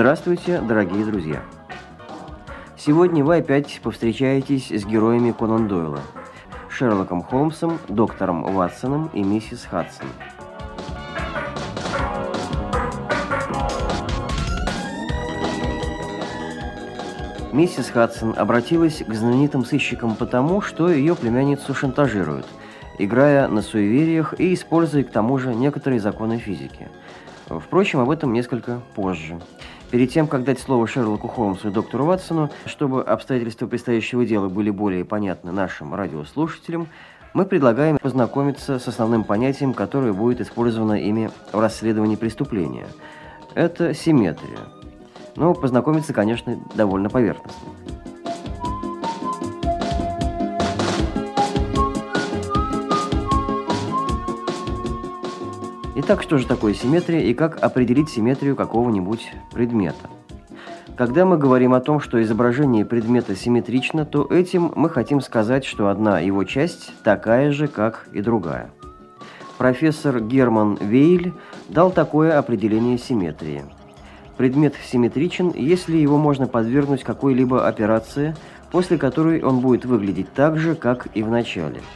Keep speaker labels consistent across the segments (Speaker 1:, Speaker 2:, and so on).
Speaker 1: Здравствуйте, дорогие друзья! Сегодня вы опять повстречаетесь с героями Конан Дойла, Шерлоком Холмсом, доктором Ватсоном и миссис Хадсон. Миссис Хадсон обратилась к знаменитым сыщикам потому, что ее племянницу шантажируют, играя на суевериях и используя к тому же некоторые законы физики. Впрочем, об этом несколько позже. Перед тем, как дать слово Шерлоку Холмсу и доктору Ватсону, чтобы обстоятельства предстоящего дела были более понятны нашим радиослушателям, мы предлагаем познакомиться с основным понятием, которое будет использовано ими в расследовании преступления. Это симметрия. Но познакомиться, конечно, довольно поверхностно. Итак, что же такое симметрия и как определить симметрию какого-нибудь предмета? Когда мы говорим о том, что изображение предмета симметрично, то этим мы хотим сказать, что одна его часть такая же, как и другая. Профессор Герман Вейль дал такое определение симметрии. Предмет симметричен, если его можно подвергнуть какой-либо операции, после которой он будет выглядеть так же, как и в начале –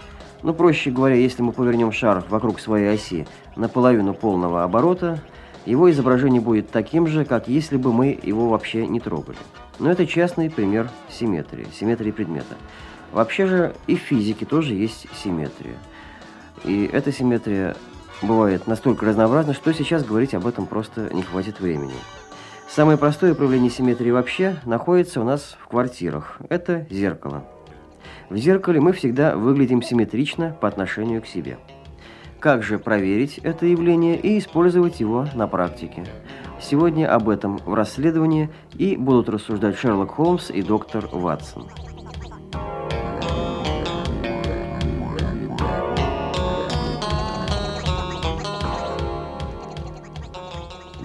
Speaker 1: ну, проще говоря, если мы повернем шар вокруг своей оси на половину полного оборота, его изображение будет таким же, как если бы мы его вообще не трогали. Но это частный пример симметрии, симметрии предмета. Вообще же и в физике тоже есть симметрия. И эта симметрия бывает настолько разнообразна, что сейчас говорить об этом просто не хватит времени. Самое простое проявление симметрии вообще находится у нас в квартирах. Это зеркало. В зеркале мы всегда выглядим симметрично по отношению к себе. Как же проверить это явление и использовать его на практике? Сегодня об этом в расследовании и будут рассуждать Шерлок Холмс и доктор Ватсон.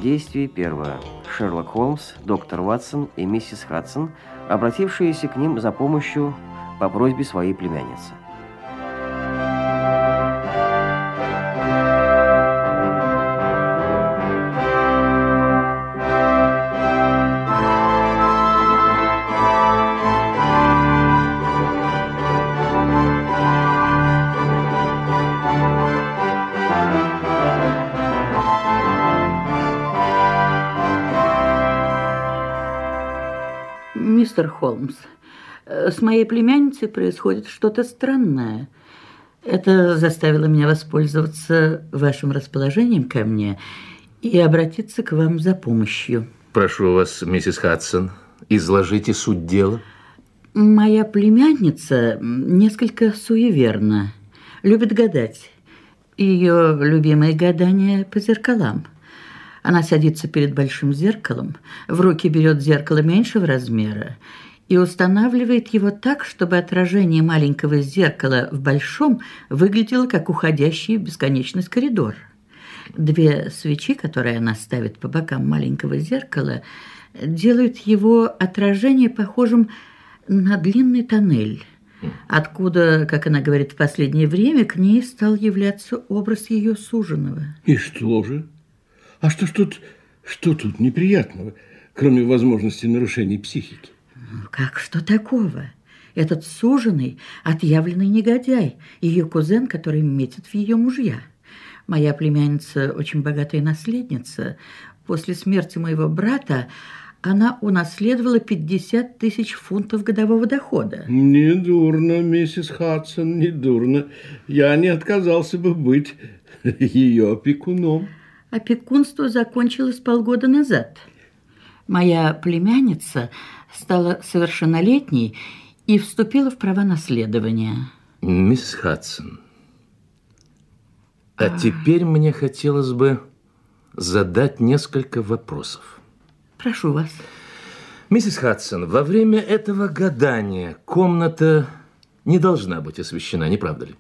Speaker 1: Действие первое. Шерлок Холмс, доктор Ватсон и миссис Хадсон, обратившиеся к ним за помощью по просьбе своей племянницы.
Speaker 2: Мистер Холмс, с моей племянницей происходит что-то странное. Это заставило меня воспользоваться вашим расположением ко мне и обратиться к вам за помощью.
Speaker 3: Прошу вас, миссис Хадсон, изложите суть дела.
Speaker 2: Моя племянница несколько суеверна, любит гадать. Ее любимое гадание по зеркалам. Она садится перед большим зеркалом, в руки берет зеркало меньшего размера и устанавливает его так, чтобы отражение маленького зеркала в большом выглядело как уходящий в бесконечность коридор. Две свечи, которые она ставит по бокам маленького зеркала, делают его отражение похожим на длинный тоннель, откуда, как она говорит в последнее время, к ней стал являться образ ее суженого.
Speaker 4: И что же? А что ж тут, что тут неприятного, кроме возможности нарушений психики?
Speaker 2: Как что такого? Этот суженый, отъявленный негодяй, ее кузен, который метит в ее мужья. Моя племянница очень богатая наследница. После смерти моего брата она унаследовала 50 тысяч фунтов годового дохода.
Speaker 4: Недурно, миссис Хадсон, недурно. Я не отказался бы быть ее опекуном.
Speaker 2: Опекунство закончилось полгода назад. Моя племянница стала совершеннолетней и вступила в права наследования.
Speaker 3: Мисс Хадсон, а, а теперь мне хотелось бы задать несколько вопросов.
Speaker 2: Прошу вас.
Speaker 3: Миссис Хадсон, во время этого гадания комната не должна быть освещена, не правда ли?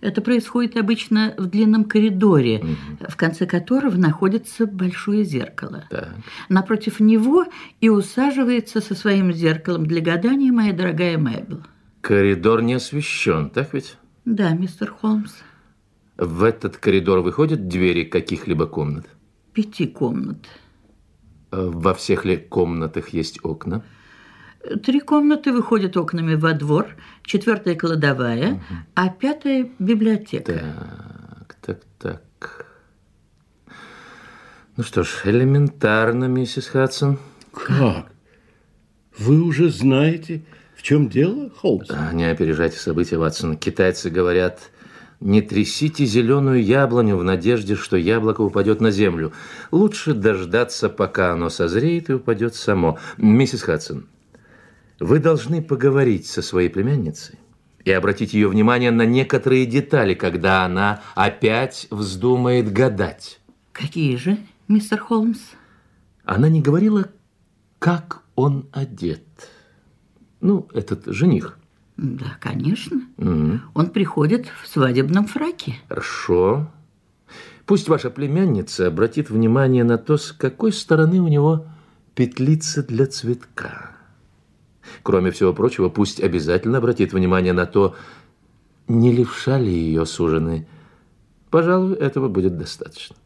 Speaker 2: Это происходит обычно в длинном коридоре, угу. в конце которого находится большое зеркало.
Speaker 3: Так.
Speaker 2: Напротив него и усаживается со своим зеркалом для гадания моя дорогая Мэбл.
Speaker 3: Коридор не освещен, так ведь?
Speaker 2: Да, мистер Холмс.
Speaker 3: В этот коридор выходят двери каких-либо комнат?
Speaker 2: Пяти комнат.
Speaker 3: Э, во всех ли комнатах есть окна?
Speaker 2: Три комнаты выходят окнами во двор, четвертая кладовая, угу. а пятая библиотека.
Speaker 3: Так, так, так. Ну что ж, элементарно, миссис Хадсон.
Speaker 4: Как? Вы уже знаете, в чем дело, Холмс?
Speaker 3: А, не опережайте события, Ватсон. Китайцы говорят, не трясите зеленую яблоню в надежде, что яблоко упадет на землю. Лучше дождаться, пока оно созреет и упадет само. Миссис Хадсон, вы должны поговорить со своей племянницей и обратить ее внимание на некоторые детали, когда она опять вздумает гадать.
Speaker 2: Какие же, мистер Холмс?
Speaker 3: Она не говорила, как он одет. Ну, этот жених.
Speaker 2: Да, конечно. Угу. Он приходит в свадебном фраке.
Speaker 3: Хорошо. Пусть ваша племянница обратит внимание на то, с какой стороны у него петлица для цветка. Кроме всего прочего, пусть обязательно обратит внимание на то, не левша ли ее сужены. Пожалуй, этого будет достаточно.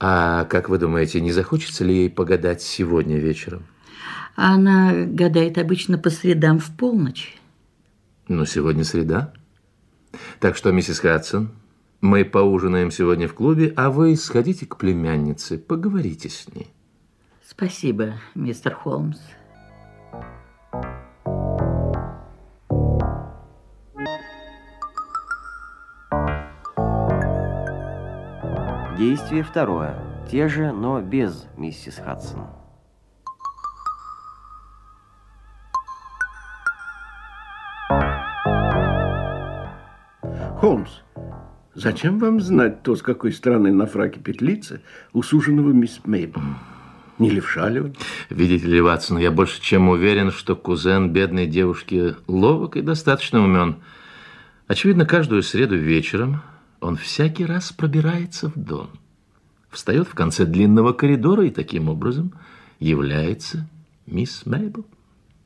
Speaker 3: А как вы думаете, не захочется ли ей погадать сегодня вечером?
Speaker 2: Она гадает обычно по средам в полночь.
Speaker 3: Ну, сегодня среда. Так что, миссис Хадсон, мы поужинаем сегодня в клубе, а вы сходите к племяннице, поговорите с ней.
Speaker 2: Спасибо, мистер Холмс.
Speaker 1: Действие второе. Те же, но без миссис Хадсон.
Speaker 4: Холмс, зачем вам знать то, с какой стороны на фраке петлица у суженого мисс Мейбл? Не левша ли он?
Speaker 3: Видите ли, Ватсон, я больше чем уверен, что кузен бедной девушки ловок и достаточно умен. Очевидно, каждую среду вечером он всякий раз пробирается в дом, встает в конце длинного коридора и таким образом является мисс Мейбл.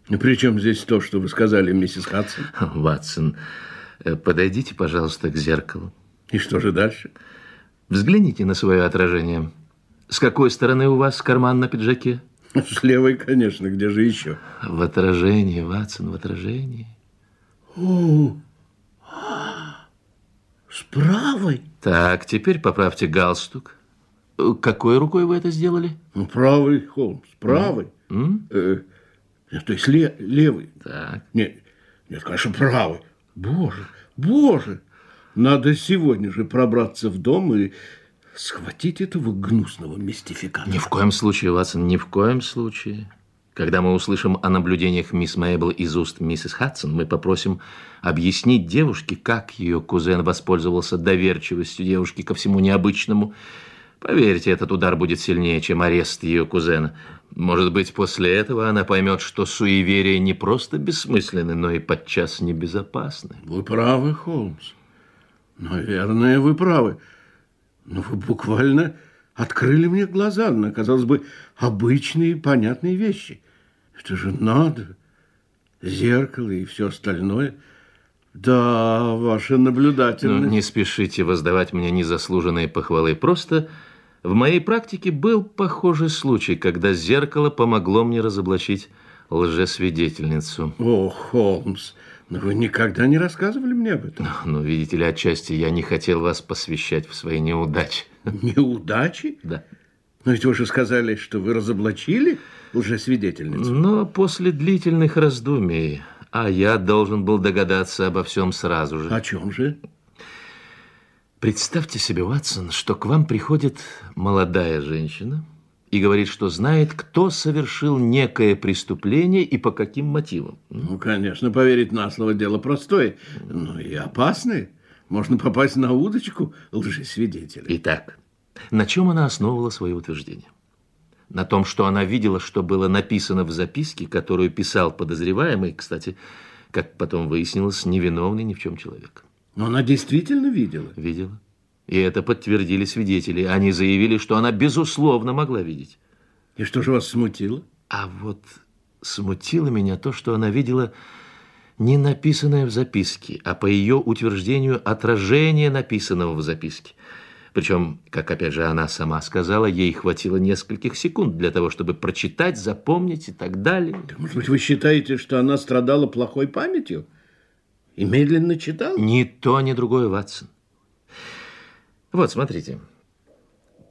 Speaker 4: И при чем здесь то, что вы сказали, миссис Хадсон?
Speaker 3: Ватсон, э, подойдите, пожалуйста, к зеркалу.
Speaker 4: И что же дальше?
Speaker 3: Взгляните на свое отражение. С какой стороны у вас карман на пиджаке?
Speaker 4: С левой, конечно, где же еще?
Speaker 3: В отражении, Ватсон, в отражении.
Speaker 4: О, с правой?
Speaker 3: Так, теперь поправьте галстук. Какой рукой вы это сделали?
Speaker 4: Ну, правый, Холмс, правый. Mm? Э, то есть ле, левый.
Speaker 3: Так.
Speaker 4: Нет, нет, конечно, правый. Боже, боже. Надо сегодня же пробраться в дом и схватить этого гнусного мистификатора.
Speaker 3: Ни в коем случае, Ватсон, ни в коем случае. Когда мы услышим о наблюдениях мисс Мэйбл из уст миссис Хадсон, мы попросим объяснить девушке, как ее кузен воспользовался доверчивостью девушки ко всему необычному. Поверьте, этот удар будет сильнее, чем арест ее кузена. Может быть, после этого она поймет, что суеверия не просто бессмысленны, но и подчас небезопасны.
Speaker 4: Вы правы, Холмс. Наверное, вы правы. Но вы буквально открыли мне глаза на, казалось бы, обычные понятные вещи. Это же надо. Зеркало и все остальное. Да, ваша наблюдательность.
Speaker 3: Ну, не спешите воздавать мне незаслуженные похвалы. Просто в моей практике был похожий случай, когда зеркало помогло мне разоблачить лжесвидетельницу.
Speaker 4: О, Холмс, но вы никогда не рассказывали мне об этом.
Speaker 3: Ну, видите ли, отчасти я не хотел вас посвящать в свои неудачи.
Speaker 4: Неудачи?
Speaker 3: Да.
Speaker 4: Но ведь вы же сказали, что вы разоблачили лжесвидетельницу.
Speaker 3: Но после длительных раздумий, а я должен был догадаться обо всем сразу же.
Speaker 4: О чем же?
Speaker 3: Представьте себе, Ватсон, что к вам приходит молодая женщина, и говорит, что знает, кто совершил некое преступление и по каким мотивам.
Speaker 4: Ну, конечно, поверить на слово дело простое, но и опасное. Можно попасть на удочку лжесвидетеля.
Speaker 3: Итак, на чем она основывала свое утверждение? На том, что она видела, что было написано в записке, которую писал подозреваемый, кстати, как потом выяснилось, невиновный ни в чем человек.
Speaker 4: Но она действительно видела?
Speaker 3: Видела. И это подтвердили свидетели. Они заявили, что она, безусловно, могла видеть.
Speaker 4: И что же вас смутило?
Speaker 3: А вот смутило меня то, что она видела не написанное в записке, а по ее утверждению отражение написанного в записке. Причем, как опять же она сама сказала, ей хватило нескольких секунд для того, чтобы прочитать, запомнить и так далее.
Speaker 4: Может быть, вы считаете, что она страдала плохой памятью? И медленно читала?
Speaker 3: Ни то, ни другое, Ватсон. Вот, смотрите.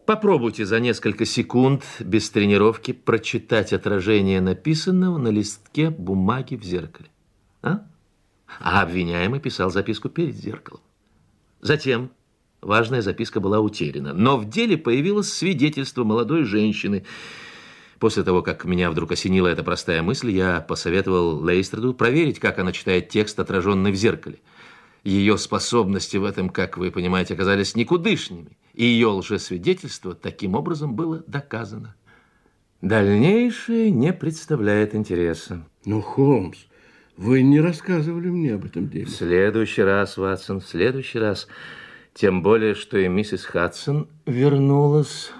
Speaker 3: Попробуйте за несколько секунд без тренировки прочитать отражение написанного на листке бумаги в зеркале. А? А обвиняемый писал записку перед зеркалом. Затем важная записка была утеряна, но в деле появилось свидетельство молодой женщины. После того, как меня вдруг осенила эта простая мысль, я посоветовал Лейстраду проверить, как она читает текст, отраженный в зеркале. Ее способности в этом, как вы понимаете, оказались никудышными, и ее лжесвидетельство таким образом было доказано. Дальнейшее не представляет интереса.
Speaker 4: Ну, Холмс, вы не рассказывали мне об этом деле.
Speaker 3: В следующий раз, Ватсон, в следующий раз. Тем более, что и миссис Хадсон вернулась.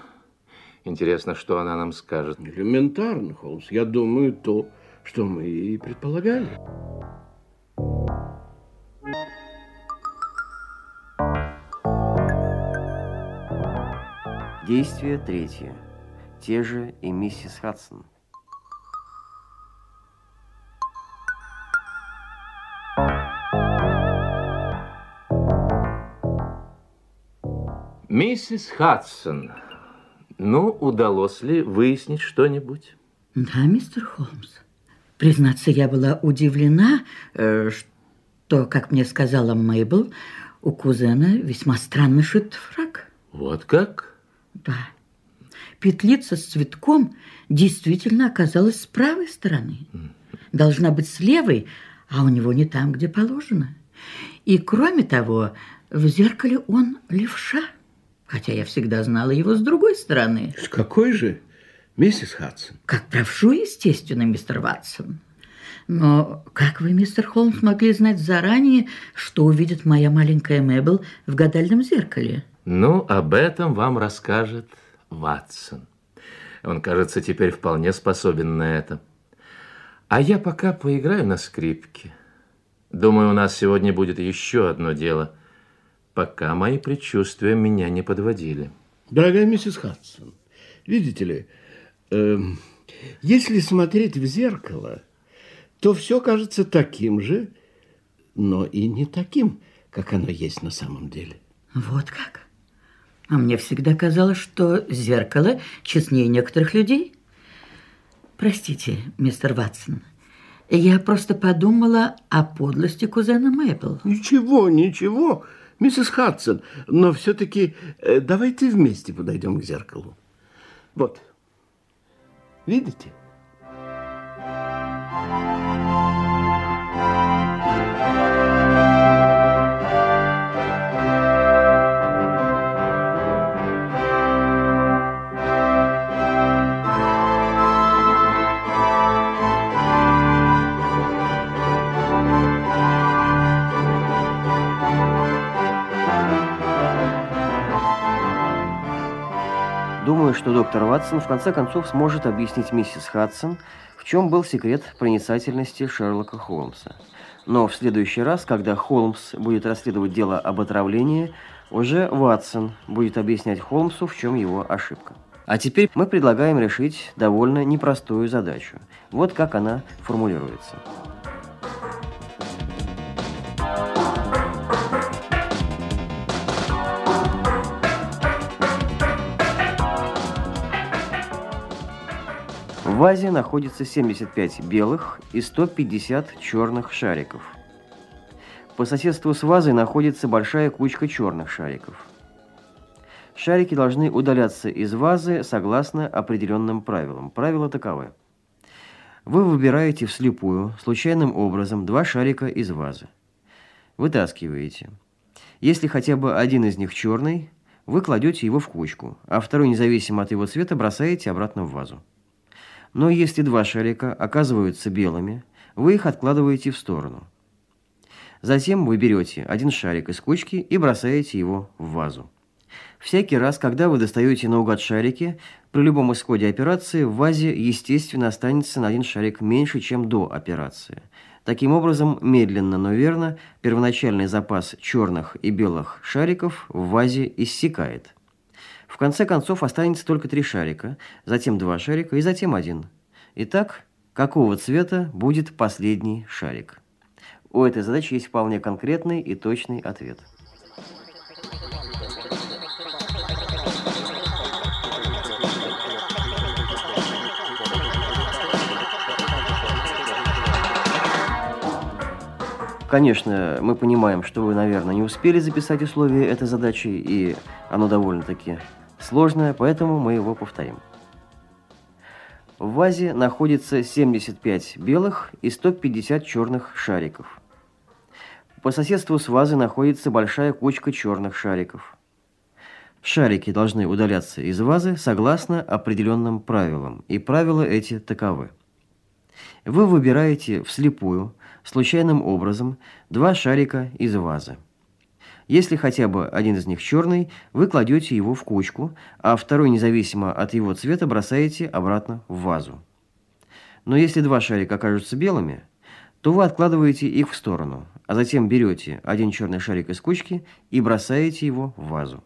Speaker 3: Интересно, что она нам скажет.
Speaker 4: Элементарно, Холмс. Я думаю, то, что мы и предполагали.
Speaker 1: Действие третье. Те же и миссис Хадсон.
Speaker 3: Миссис Хадсон, ну, удалось ли выяснить что-нибудь?
Speaker 2: Да, мистер Холмс. Признаться, я была удивлена, э, что, как мне сказала Мейбл, у кузена весьма странный шит фраг.
Speaker 3: Вот как?
Speaker 2: Да. Петлица с цветком действительно оказалась с правой стороны. Должна быть с левой, а у него не там, где положено. И кроме того, в зеркале он левша хотя я всегда знала его с другой стороны.
Speaker 4: С какой же, миссис Хадсон?
Speaker 2: Как правшу, естественно, мистер Ватсон. Но как вы, мистер Холмс, могли знать заранее, что увидит моя маленькая Мэбл в гадальном зеркале?
Speaker 3: Ну, об этом вам расскажет Ватсон. Он, кажется, теперь вполне способен на это. А я пока поиграю на скрипке. Думаю, у нас сегодня будет еще одно дело – пока мои предчувствия меня не подводили.
Speaker 4: Дорогая миссис Хадсон, видите ли, э, если смотреть в зеркало, то все кажется таким же, но и не таким, как оно есть на самом деле.
Speaker 2: Вот как? А мне всегда казалось, что зеркало честнее некоторых людей. Простите, мистер Ватсон, я просто подумала о подлости кузена Мэйбл.
Speaker 4: Ничего, ничего миссис Хадсон, но все-таки э, давайте вместе подойдем к зеркалу. Вот. Видите?
Speaker 1: Думаю, что доктор Ватсон в конце концов сможет объяснить миссис Хадсон, в чем был секрет проницательности Шерлока Холмса. Но в следующий раз, когда Холмс будет расследовать дело об отравлении, уже Ватсон будет объяснять Холмсу, в чем его ошибка. А теперь мы предлагаем решить довольно непростую задачу. Вот как она формулируется. В вазе находится 75 белых и 150 черных шариков. По соседству с вазой находится большая кучка черных шариков. Шарики должны удаляться из вазы согласно определенным правилам. Правила таковы. Вы выбираете вслепую, случайным образом, два шарика из вазы. Вытаскиваете. Если хотя бы один из них черный, вы кладете его в кучку, а второй, независимо от его цвета, бросаете обратно в вазу. Но если два шарика оказываются белыми, вы их откладываете в сторону. Затем вы берете один шарик из кучки и бросаете его в вазу. Всякий раз, когда вы достаете наугад шарики, при любом исходе операции в вазе, естественно, останется на один шарик меньше, чем до операции. Таким образом, медленно, но верно, первоначальный запас черных и белых шариков в вазе иссякает. В конце концов останется только три шарика, затем два шарика и затем один. Итак, какого цвета будет последний шарик? У этой задачи есть вполне конкретный и точный ответ. Конечно, мы понимаем, что вы, наверное, не успели записать условия этой задачи, и оно довольно-таки сложное, поэтому мы его повторим. В вазе находится 75 белых и 150 черных шариков. По соседству с вазой находится большая кучка черных шариков. Шарики должны удаляться из вазы согласно определенным правилам, и правила эти таковы. Вы выбираете вслепую случайным образом два шарика из вазы. Если хотя бы один из них черный, вы кладете его в кучку, а второй, независимо от его цвета, бросаете обратно в вазу. Но если два шарика окажутся белыми, то вы откладываете их в сторону, а затем берете один черный шарик из кучки и бросаете его в вазу.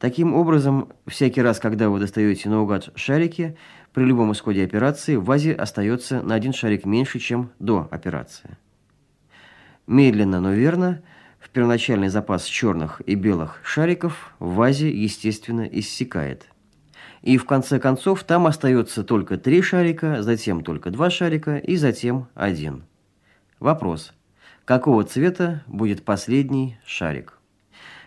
Speaker 1: Таким образом, всякий раз, когда вы достаете наугад шарики, при любом исходе операции в вазе остается на один шарик меньше, чем до операции. Медленно, но верно, в первоначальный запас черных и белых шариков в вазе, естественно, иссякает. И в конце концов там остается только три шарика, затем только два шарика и затем один. Вопрос. Какого цвета будет последний шарик?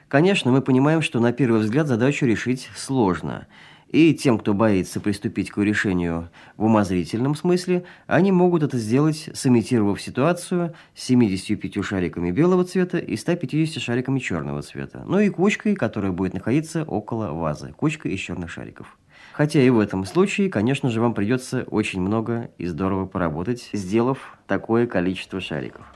Speaker 1: Конечно, мы понимаем, что на первый взгляд задачу решить сложно. И тем, кто боится приступить к решению в умозрительном смысле, они могут это сделать, сымитировав ситуацию с 75 шариками белого цвета и 150 шариками черного цвета, ну и кучкой, которая будет находиться около вазы, кучкой из черных шариков. Хотя и в этом случае, конечно же, вам придется очень много и здорово поработать, сделав такое количество шариков.